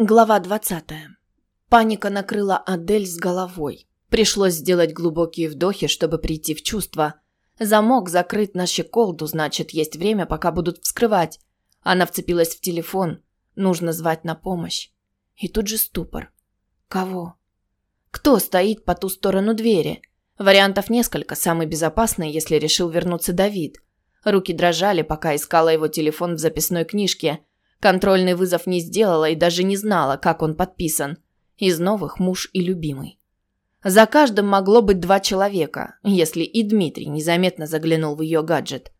Глава 20. Паника накрыла Адель с головой. Пришлось сделать глубокие вдохи, чтобы прийти в чувство. Замок закрыт на щеколду, значит, есть время, пока будут вскрывать. Она вцепилась в телефон. Нужно звать на помощь. И тут же ступор. Кого? Кто стоит по ту сторону двери? Вариантов несколько. Самый безопасный, если решил вернуться Давид. Руки дрожали, пока искала его телефон в записной книжке – Контрольный вызов не сделала и даже не знала, как он подписан. Из новых муж и любимый. За каждым могло быть два человека, если и Дмитрий незаметно заглянул в ее гаджет.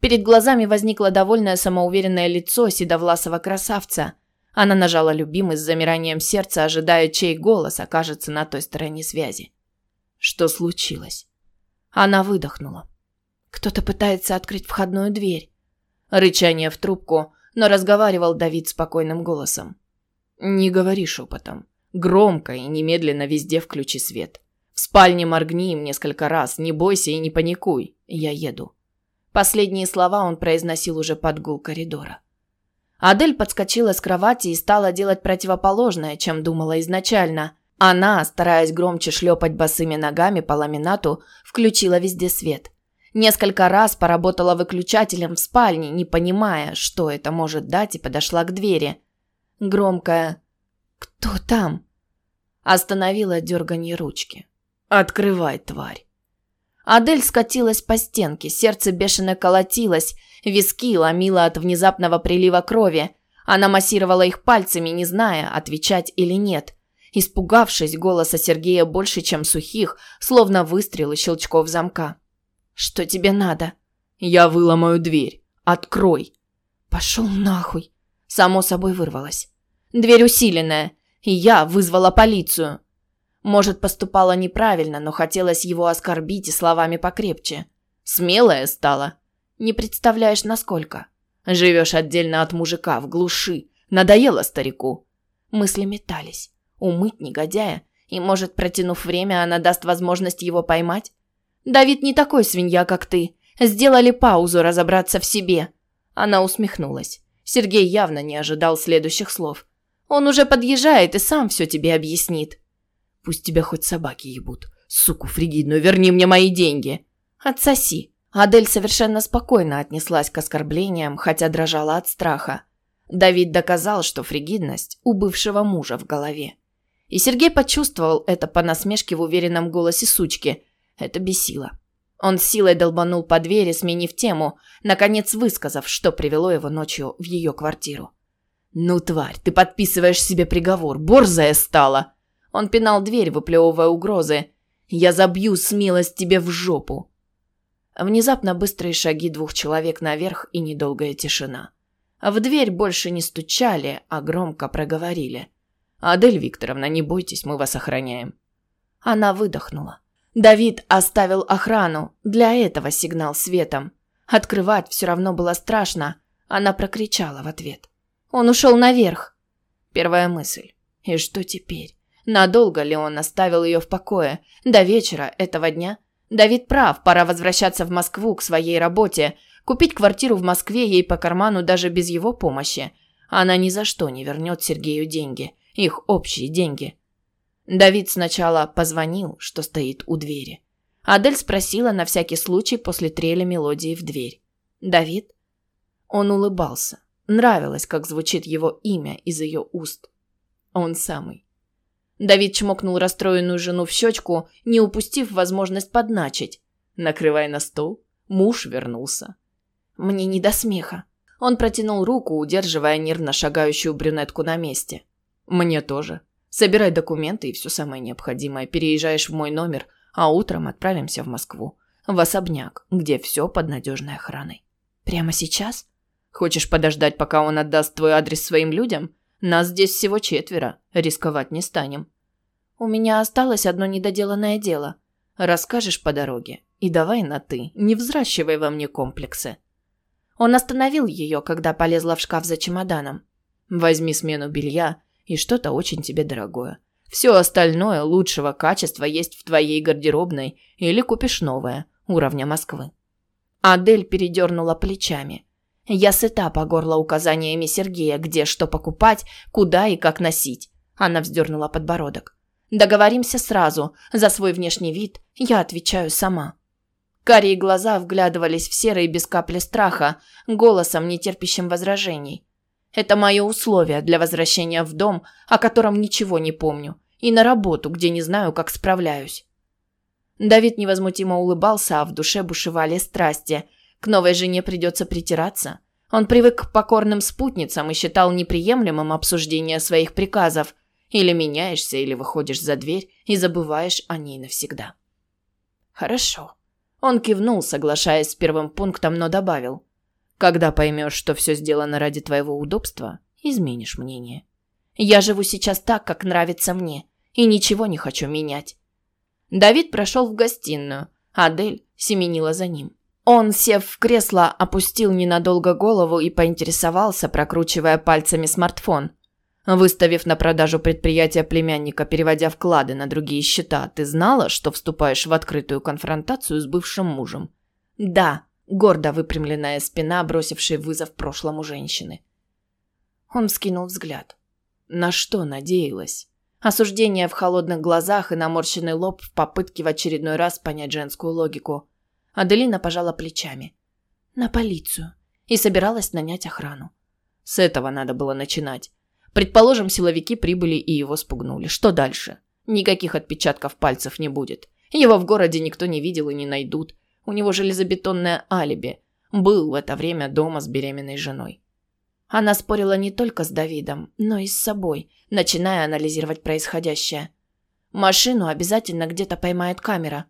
Перед глазами возникло довольное самоуверенное лицо седовласого красавца. Она нажала любимый с замиранием сердца, ожидая, чей голос окажется на той стороне связи. Что случилось? Она выдохнула. Кто-то пытается открыть входную дверь. Рычание в трубку – но разговаривал Давид спокойным голосом. «Не говори шепотом. Громко и немедленно везде включи свет. В спальне моргни им несколько раз, не бойся и не паникуй. Я еду». Последние слова он произносил уже под гул коридора. Адель подскочила с кровати и стала делать противоположное, чем думала изначально. Она, стараясь громче шлепать босыми ногами по ламинату, включила везде свет. Несколько раз поработала выключателем в спальне, не понимая, что это может дать, и подошла к двери. Громкая «Кто там?» Остановила дерганье ручки. «Открывай, тварь!» Адель скатилась по стенке, сердце бешено колотилось, виски ломило от внезапного прилива крови. Она массировала их пальцами, не зная, отвечать или нет. Испугавшись голоса Сергея больше, чем сухих, словно выстрелы щелчков замка. «Что тебе надо?» «Я выломаю дверь. Открой!» «Пошел нахуй!» Само собой вырвалось. «Дверь усиленная, и я вызвала полицию!» Может, поступала неправильно, но хотелось его оскорбить и словами покрепче. «Смелая стала!» «Не представляешь, насколько!» «Живешь отдельно от мужика, в глуши. Надоело старику!» Мысли метались. Умыть негодяя, и, может, протянув время, она даст возможность его поймать? Давид не такой свинья, как ты. Сделали паузу разобраться в себе. Она усмехнулась. Сергей явно не ожидал следующих слов. Он уже подъезжает и сам все тебе объяснит. Пусть тебя хоть собаки ебут. Суку фригидную, верни мне мои деньги. Отсоси. Адель совершенно спокойно отнеслась к оскорблениям, хотя дрожала от страха. Давид доказал, что фригидность у бывшего мужа в голове. И Сергей почувствовал это по насмешке в уверенном голосе сучки – это бесило. Он силой долбанул по двери, сменив тему, наконец высказав, что привело его ночью в ее квартиру. «Ну, тварь, ты подписываешь себе приговор, борзая стала!» Он пинал дверь, выплевывая угрозы. «Я забью смелость тебе в жопу!» Внезапно быстрые шаги двух человек наверх и недолгая тишина. В дверь больше не стучали, а громко проговорили. «Адель Викторовна, не бойтесь, мы вас охраняем». Она выдохнула. Давид оставил охрану, для этого сигнал светом. Открывать все равно было страшно. Она прокричала в ответ. Он ушел наверх. Первая мысль. И что теперь? Надолго ли он оставил ее в покое? До вечера этого дня? Давид прав, пора возвращаться в Москву к своей работе. Купить квартиру в Москве ей по карману даже без его помощи. Она ни за что не вернет Сергею деньги. Их общие деньги. Давид сначала позвонил, что стоит у двери. Адель спросила на всякий случай после трели мелодии в дверь. «Давид?» Он улыбался. Нравилось, как звучит его имя из ее уст. Он самый. Давид чмокнул расстроенную жену в щечку, не упустив возможность подначить. «Накрывай на стол. Муж вернулся». «Мне не до смеха». Он протянул руку, удерживая нервно шагающую брюнетку на месте. «Мне тоже», Собирай документы и все самое необходимое. Переезжаешь в мой номер, а утром отправимся в Москву. В особняк, где все под надежной охраной. Прямо сейчас? Хочешь подождать, пока он отдаст твой адрес своим людям? Нас здесь всего четверо. Рисковать не станем. У меня осталось одно недоделанное дело. Расскажешь по дороге. И давай на «ты». Не взращивай во мне комплексы. Он остановил ее, когда полезла в шкаф за чемоданом. Возьми смену белья и что-то очень тебе дорогое. Все остальное лучшего качества есть в твоей гардеробной или купишь новое, уровня Москвы. Адель передернула плечами. Я сыта по горло указаниями Сергея, где что покупать, куда и как носить. Она вздернула подбородок. Договоримся сразу. За свой внешний вид я отвечаю сама. Карие глаза вглядывались в серые без капли страха, голосом, нетерпящим возражений. Это мое условие для возвращения в дом, о котором ничего не помню, и на работу, где не знаю, как справляюсь. Давид невозмутимо улыбался, а в душе бушевали страсти. К новой жене придется притираться. Он привык к покорным спутницам и считал неприемлемым обсуждение своих приказов. Или меняешься, или выходишь за дверь и забываешь о ней навсегда. Хорошо. Он кивнул, соглашаясь с первым пунктом, но добавил. Когда поймешь, что все сделано ради твоего удобства, изменишь мнение. Я живу сейчас так, как нравится мне, и ничего не хочу менять. Давид прошел в гостиную, Адель семенила за ним. Он, сев в кресло, опустил ненадолго голову и поинтересовался, прокручивая пальцами смартфон. Выставив на продажу предприятие племянника, переводя вклады на другие счета, ты знала, что вступаешь в открытую конфронтацию с бывшим мужем? Да, гордо выпрямленная спина, бросившая вызов прошлому женщины. Он вскинул взгляд. На что надеялась? Осуждение в холодных глазах и наморщенный лоб в попытке в очередной раз понять женскую логику. Аделина пожала плечами. На полицию. И собиралась нанять охрану. С этого надо было начинать. Предположим, силовики прибыли и его спугнули. Что дальше? Никаких отпечатков пальцев не будет. Его в городе никто не видел и не найдут. У него железобетонное алиби. Был в это время дома с беременной женой. Она спорила не только с Давидом, но и с собой, начиная анализировать происходящее. Машину обязательно где-то поймает камера.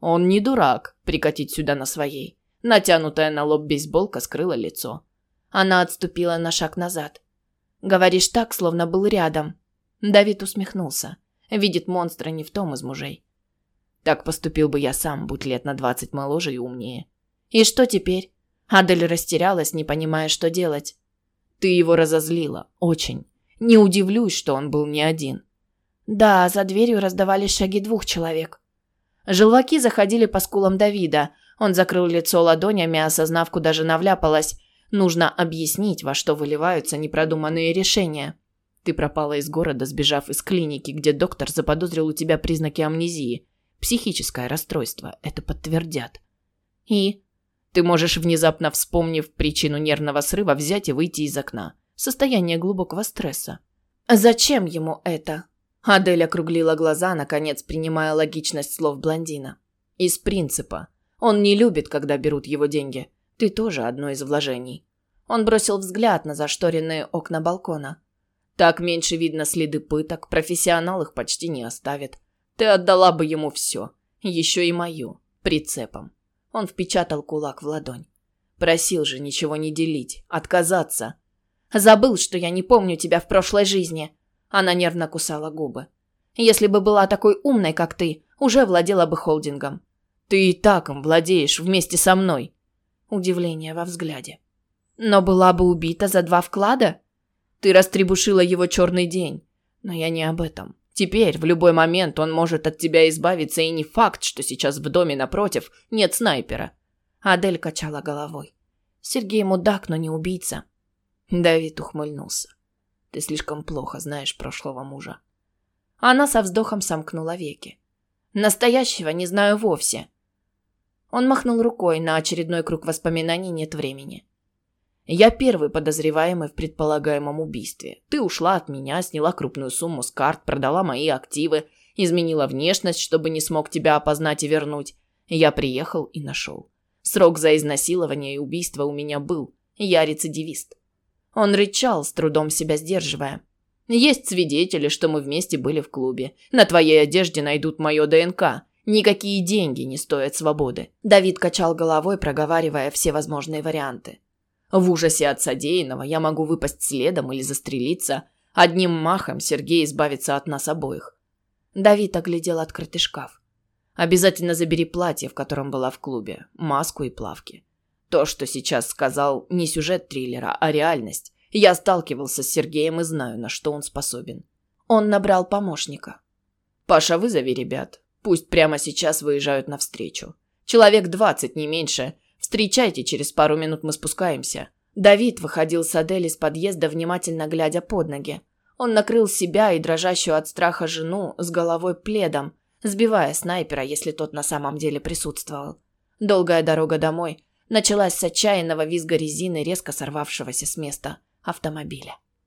Он не дурак прикатить сюда на своей. Натянутая на лоб бейсболка скрыла лицо. Она отступила на шаг назад. Говоришь так, словно был рядом. Давид усмехнулся. Видит монстра не в том из мужей. Так поступил бы я сам, будь лет на двадцать моложе и умнее. И что теперь? Адель растерялась, не понимая, что делать. Ты его разозлила. Очень. Не удивлюсь, что он был не один. Да, за дверью раздавались шаги двух человек. Желваки заходили по скулам Давида. Он закрыл лицо ладонями, осознав, куда жена вляпалась, Нужно объяснить, во что выливаются непродуманные решения. Ты пропала из города, сбежав из клиники, где доктор заподозрил у тебя признаки амнезии. Психическое расстройство. Это подтвердят. И? Ты можешь, внезапно вспомнив причину нервного срыва, взять и выйти из окна. Состояние глубокого стресса. Зачем ему это? Адель округлила глаза, наконец принимая логичность слов блондина. Из принципа. Он не любит, когда берут его деньги. Ты тоже одно из вложений. Он бросил взгляд на зашторенные окна балкона. Так меньше видно следы пыток, профессионал их почти не оставит. Ты отдала бы ему все, еще и мою, прицепом. Он впечатал кулак в ладонь. Просил же ничего не делить, отказаться. Забыл, что я не помню тебя в прошлой жизни. Она нервно кусала губы. Если бы была такой умной, как ты, уже владела бы холдингом. Ты и так им владеешь вместе со мной удивление во взгляде. Но была бы убита за два вклада? Ты растребушила его черный день. Но я не об этом. Теперь, в любой момент, он может от тебя избавиться, и не факт, что сейчас в доме напротив нет снайпера. Адель качала головой. Сергей мудак, но не убийца. Давид ухмыльнулся. Ты слишком плохо знаешь прошлого мужа. Она со вздохом сомкнула веки. Настоящего не знаю вовсе. Он махнул рукой, на очередной круг воспоминаний нет времени. Я первый подозреваемый в предполагаемом убийстве. Ты ушла от меня, сняла крупную сумму с карт, продала мои активы, изменила внешность, чтобы не смог тебя опознать и вернуть. Я приехал и нашел. Срок за изнасилование и убийство у меня был. Я рецидивист. Он рычал, с трудом себя сдерживая. Есть свидетели, что мы вместе были в клубе. На твоей одежде найдут мое ДНК. Никакие деньги не стоят свободы. Давид качал головой, проговаривая все возможные варианты. В ужасе от содеянного я могу выпасть следом или застрелиться. Одним махом Сергей избавится от нас обоих. Давид оглядел открытый шкаф. Обязательно забери платье, в котором была в клубе, маску и плавки. То, что сейчас сказал, не сюжет триллера, а реальность. Я сталкивался с Сергеем и знаю, на что он способен. Он набрал помощника. «Паша, вызови ребят. Пусть прямо сейчас выезжают навстречу. Человек двадцать, не меньше. Встречайте, через пару минут мы спускаемся. Давид выходил с Адель из подъезда, внимательно глядя под ноги. Он накрыл себя и дрожащую от страха жену с головой пледом, сбивая снайпера, если тот на самом деле присутствовал. Долгая дорога домой началась с отчаянного визга резины, резко сорвавшегося с места автомобиля.